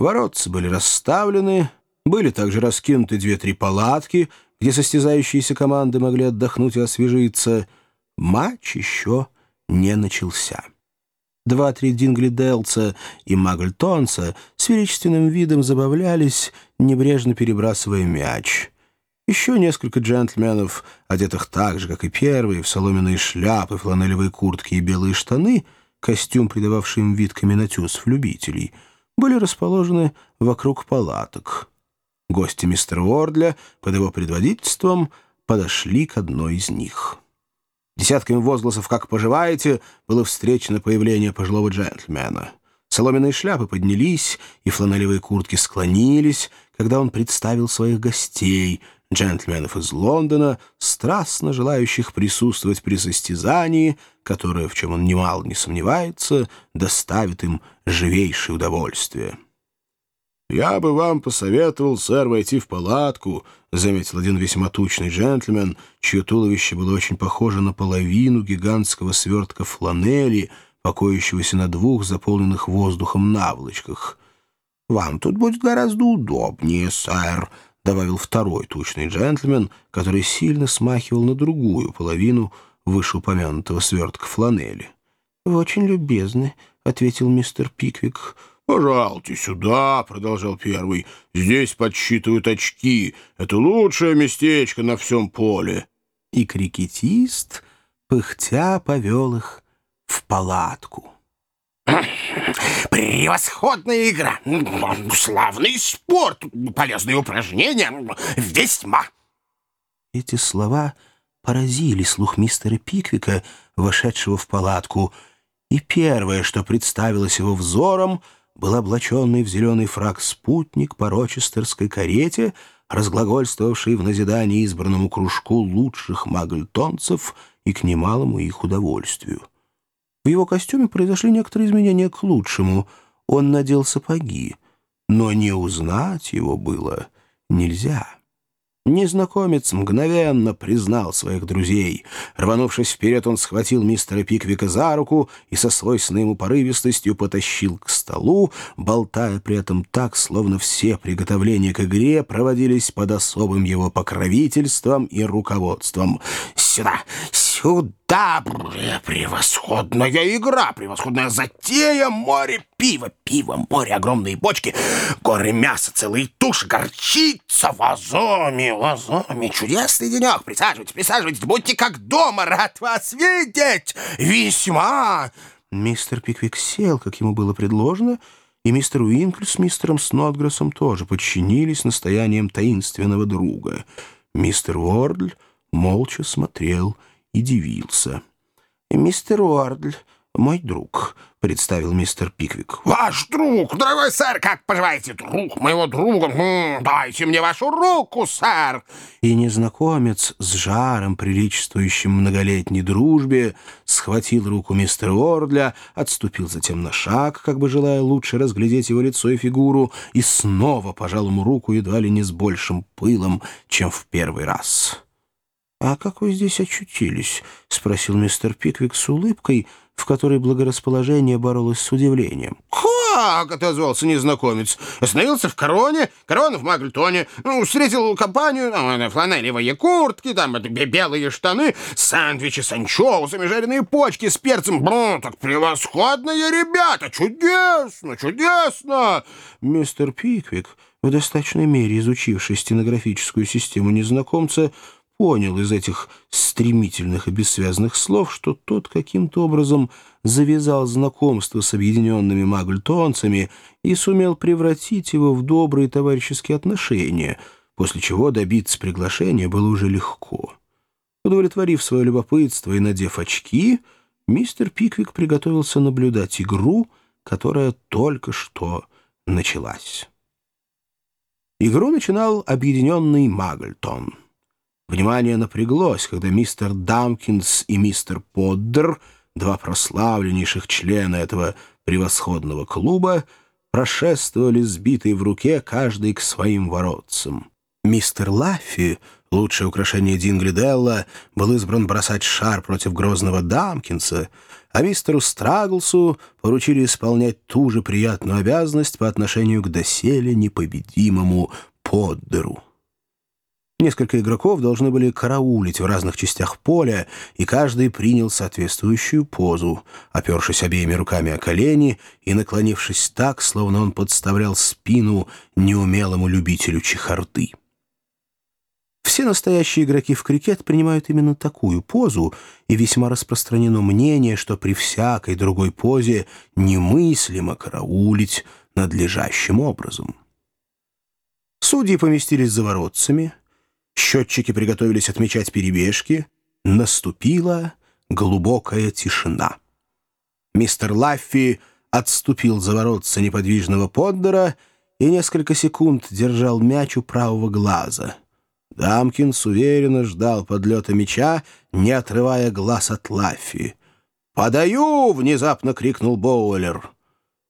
Воротцы были расставлены, были также раскинуты две-три палатки, где состязающиеся команды могли отдохнуть и освежиться. Матч еще не начался. Два-три динглиделца и магльтонца с величественным видом забавлялись, небрежно перебрасывая мяч. Еще несколько джентльменов, одетых так же, как и первые, в соломенные шляпы, фланелевые куртки и белые штаны, костюм, придававший им вид каменотесов любителей, были расположены вокруг палаток. Гости мистера Уордля под его предводительством подошли к одной из них. Десятками возгласов «Как поживаете?» было встречено появление пожилого джентльмена. Соломенные шляпы поднялись, и фланелевые куртки склонились, когда он представил своих гостей, джентльменов из Лондона, страстно желающих присутствовать при состязании, которое, в чем он немало не сомневается, доставит им живейшее удовольствие. «Я бы вам посоветовал, сэр, войти в палатку», — заметил один весьма тучный джентльмен, чье туловище было очень похоже на половину гигантского свертка фланели, покоящегося на двух заполненных воздухом наволочках. «Вам тут будет гораздо удобнее, сэр», — добавил второй тучный джентльмен, который сильно смахивал на другую половину вышеупомянутого свертка фланели. «Вы очень любезны», — ответил мистер Пиквик, — «Пожалуйте сюда», — продолжал первый. «Здесь подсчитывают очки. Это лучшее местечко на всем поле». И крикетист, пыхтя, повел их в палатку. «Превосходная игра! Славный спорт! Полезные упражнения! Весьма!» Эти слова поразили слух мистера Пиквика, вошедшего в палатку, и первое, что представилось его взором — был облаченный в зеленый фраг спутник по рочестерской карете, разглагольствовавший в назидании избранному кружку лучших магльтонцев и к немалому их удовольствию. В его костюме произошли некоторые изменения к лучшему. Он надел сапоги, но не узнать его было нельзя. Незнакомец мгновенно признал своих друзей. Рванувшись вперед, он схватил мистера Пиквика за руку и со свойственной ему порывистостью потащил к столу, болтая при этом так, словно все приготовления к игре проводились под особым его покровительством и руководством. «Сюда! Сюда! Превосходная игра! Превосходная затея! Море пива! Пиво, море, огромные бочки, горы мяса, целые туши, горчица, вазоми, вазоми. Чудесный денек! Присаживайтесь, присаживайтесь, будьте как дома, рад вас видеть! Весьма!» Мистер Пиквик сел, как ему было предложено, и мистер Уинкль с мистером Снотгрессом тоже подчинились настояниям таинственного друга. Мистер Уордль молча смотрел и дивился. «Мистер Уордль, мой друг», — представил мистер Пиквик. «Ваш друг! Дорогой сэр, как поживаете? Друг моего друга! М -м, дайте мне вашу руку, сэр!» И незнакомец с жаром, приличествующим многолетней дружбе, схватил руку мистера Ордля, отступил затем на шаг, как бы желая лучше разглядеть его лицо и фигуру, и снова пожал ему руку едва ли не с большим пылом, чем в первый раз. «А как вы здесь очутились?» — спросил мистер Пиквик с улыбкой, в которой благорасположение боролось с удивлением. «Как?» — отозвался незнакомец. «Остановился в Короне, Корона в Магльтоне, ну, встретил компанию, ну, фланелевые куртки, там белые штаны, сэндвичи с анчоусами, жареные почки с перцем. Бру, так превосходные ребята! Чудесно, чудесно!» Мистер Пиквик, в достаточной мере изучивший стенографическую систему незнакомца, понял из этих стремительных и бессвязных слов, что тот каким-то образом завязал знакомство с объединенными магльтонцами и сумел превратить его в добрые товарищеские отношения, после чего добиться приглашения было уже легко. Удовлетворив свое любопытство и надев очки, мистер Пиквик приготовился наблюдать игру, которая только что началась. Игру начинал объединенный Магльтон — Внимание напряглось, когда мистер Дамкинс и мистер Поддер, два прославленнейших члена этого превосходного клуба, прошествовали сбитые в руке каждый к своим воротцам. Мистер Лаффи, Лучшее украшение Дингли Делла был избран бросать шар против грозного Дамкинса, а мистеру Страглсу поручили исполнять ту же приятную обязанность по отношению к доселе непобедимому Поддеру. Несколько игроков должны были караулить в разных частях поля, и каждый принял соответствующую позу, опершись обеими руками о колени и наклонившись так, словно он подставлял спину неумелому любителю чехарды. Все настоящие игроки в крикет принимают именно такую позу, и весьма распространено мнение, что при всякой другой позе немыслимо караулить надлежащим образом. Судьи поместились за воротцами — Счетчики приготовились отмечать перебежки. Наступила глубокая тишина. Мистер Лаффи отступил за воротца неподвижного Поддера и несколько секунд держал мяч у правого глаза. Дамкинс уверенно ждал подлета мяча, не отрывая глаз от Лаффи. «Подаю!» — внезапно крикнул Боуэлер.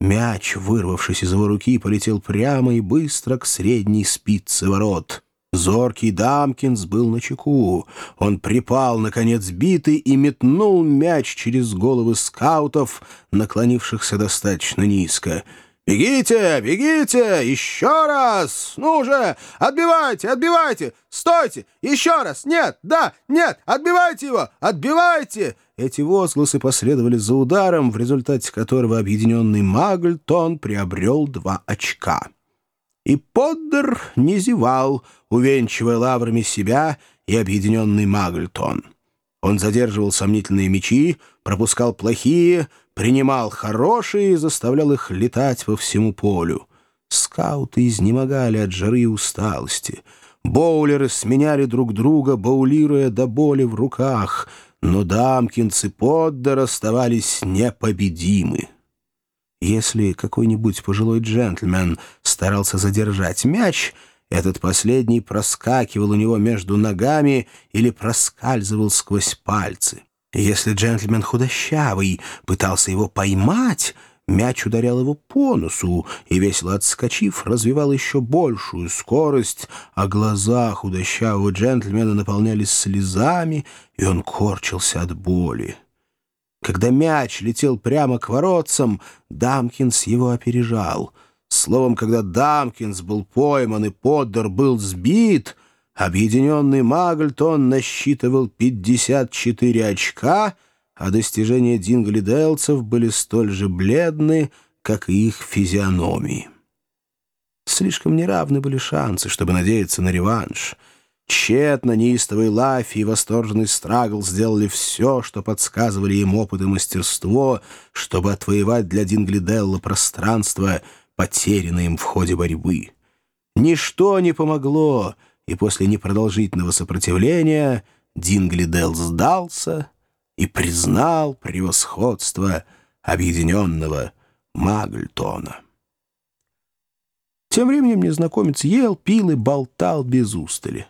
Мяч, вырвавшись из его руки, полетел прямо и быстро к средней спице ворот. Зоркий Дамкинс был на чеку. Он припал, наконец, битый и метнул мяч через головы скаутов, наклонившихся достаточно низко. «Бегите! Бегите! Еще раз! Ну же! Отбивайте! Отбивайте! Стойте! Еще раз! Нет! Да! Нет! Отбивайте его! Отбивайте!» Эти возгласы последовали за ударом, в результате которого объединенный Магльтон приобрел два очка. И Поддер не зевал, увенчивая лаврами себя и объединенный Магльтон. Он задерживал сомнительные мечи, пропускал плохие, принимал хорошие и заставлял их летать по всему полю. Скауты изнемогали от жары и усталости. Боулеры сменяли друг друга, баулируя до боли в руках, но Дамкинс и Поддер оставались непобедимы. Если какой-нибудь пожилой джентльмен старался задержать мяч, этот последний проскакивал у него между ногами или проскальзывал сквозь пальцы. Если джентльмен худощавый пытался его поймать, мяч ударял его по носу и, весело отскочив, развивал еще большую скорость, а глаза худощавого джентльмена наполнялись слезами, и он корчился от боли. Когда мяч летел прямо к воротцам, Дамкинс его опережал. Словом, когда Дамкинс был пойман и Поддер был сбит, объединенный Магльтон насчитывал 54 очка, а достижения динглиделцев были столь же бледны, как и их физиономии. Слишком неравны были шансы, чтобы надеяться на реванш — Тщетно неистовый Лафи и восторженный Страгл сделали все, что подсказывали им опыт и мастерство, чтобы отвоевать для Динглиделла пространство, потерянное им в ходе борьбы. Ничто не помогло, и после непродолжительного сопротивления Динглиделл сдался и признал превосходство объединенного Магльтона. Тем временем незнакомец ел, пил и болтал без устали.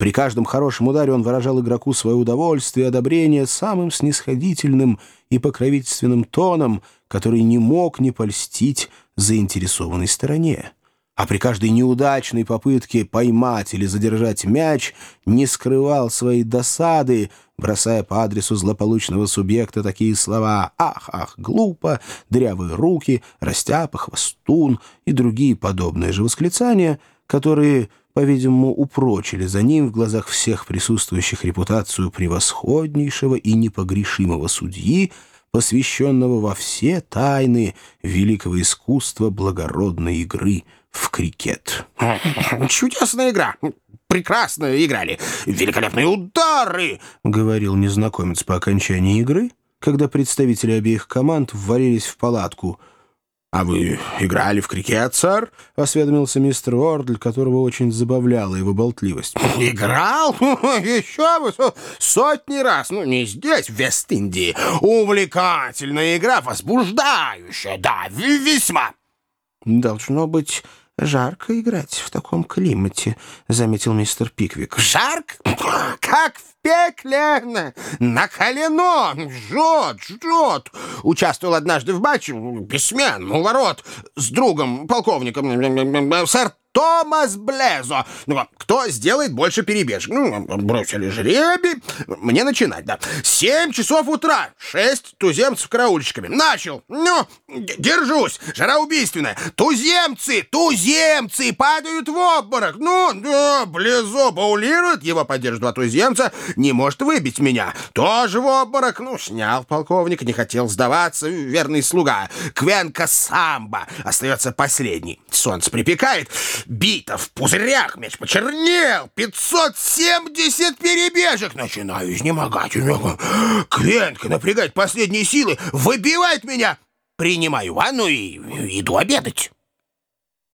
При каждом хорошем ударе он выражал игроку свое удовольствие и одобрение самым снисходительным и покровительственным тоном, который не мог не польстить заинтересованной стороне. А при каждой неудачной попытке поймать или задержать мяч не скрывал своей досады, бросая по адресу злополучного субъекта такие слова «ах, ах, глупо», «дрявые руки», «растяпа», «хвостун» и другие подобные же восклицания, которые по-видимому, упрочили за ним в глазах всех присутствующих репутацию превосходнейшего и непогрешимого судьи, посвященного во все тайны великого искусства благородной игры в крикет. «Чудесная игра! Прекрасно играли! Великолепные удары!» — говорил незнакомец по окончании игры, когда представители обеих команд ввалились в палатку — «А вы играли в крикет, сэр?» — осведомился мистер Уордль, которого очень забавляла его болтливость. «Играл? Еще бы! Сотни раз! Ну, не здесь, в Вест-Индии. Увлекательная игра, возбуждающая, да, весьма!» «Должно быть жарко играть в таком климате», — заметил мистер Пиквик. «Жарко? Как в пекле, на колено, жжет, жжет. Участвовал однажды в матче, письмен, у ворот, с другом, полковником, сэр Томас Блезо. Ну, кто сделает больше перебежек? Ну, бросили жребий. Мне начинать, да. Семь часов утра. Шесть туземцев караульщиками. Начал. Ну, держусь. Жара убийственная. Туземцы, туземцы падают в обморок. Ну, да, Блезо баулирует. Его поддержит два туземца. Не может выбить меня. Тоже в обморок. Ну, снял полковник. Не хотел сдаваться. Верный слуга. Квенка Самба. Остается последний. Солнце припекает. Бита в пузырях, мяч почернел, 570 перебежек. Начинаю изнемогать. Квентка напрягает последние силы, выбивает меня. Принимаю ванну и иду обедать.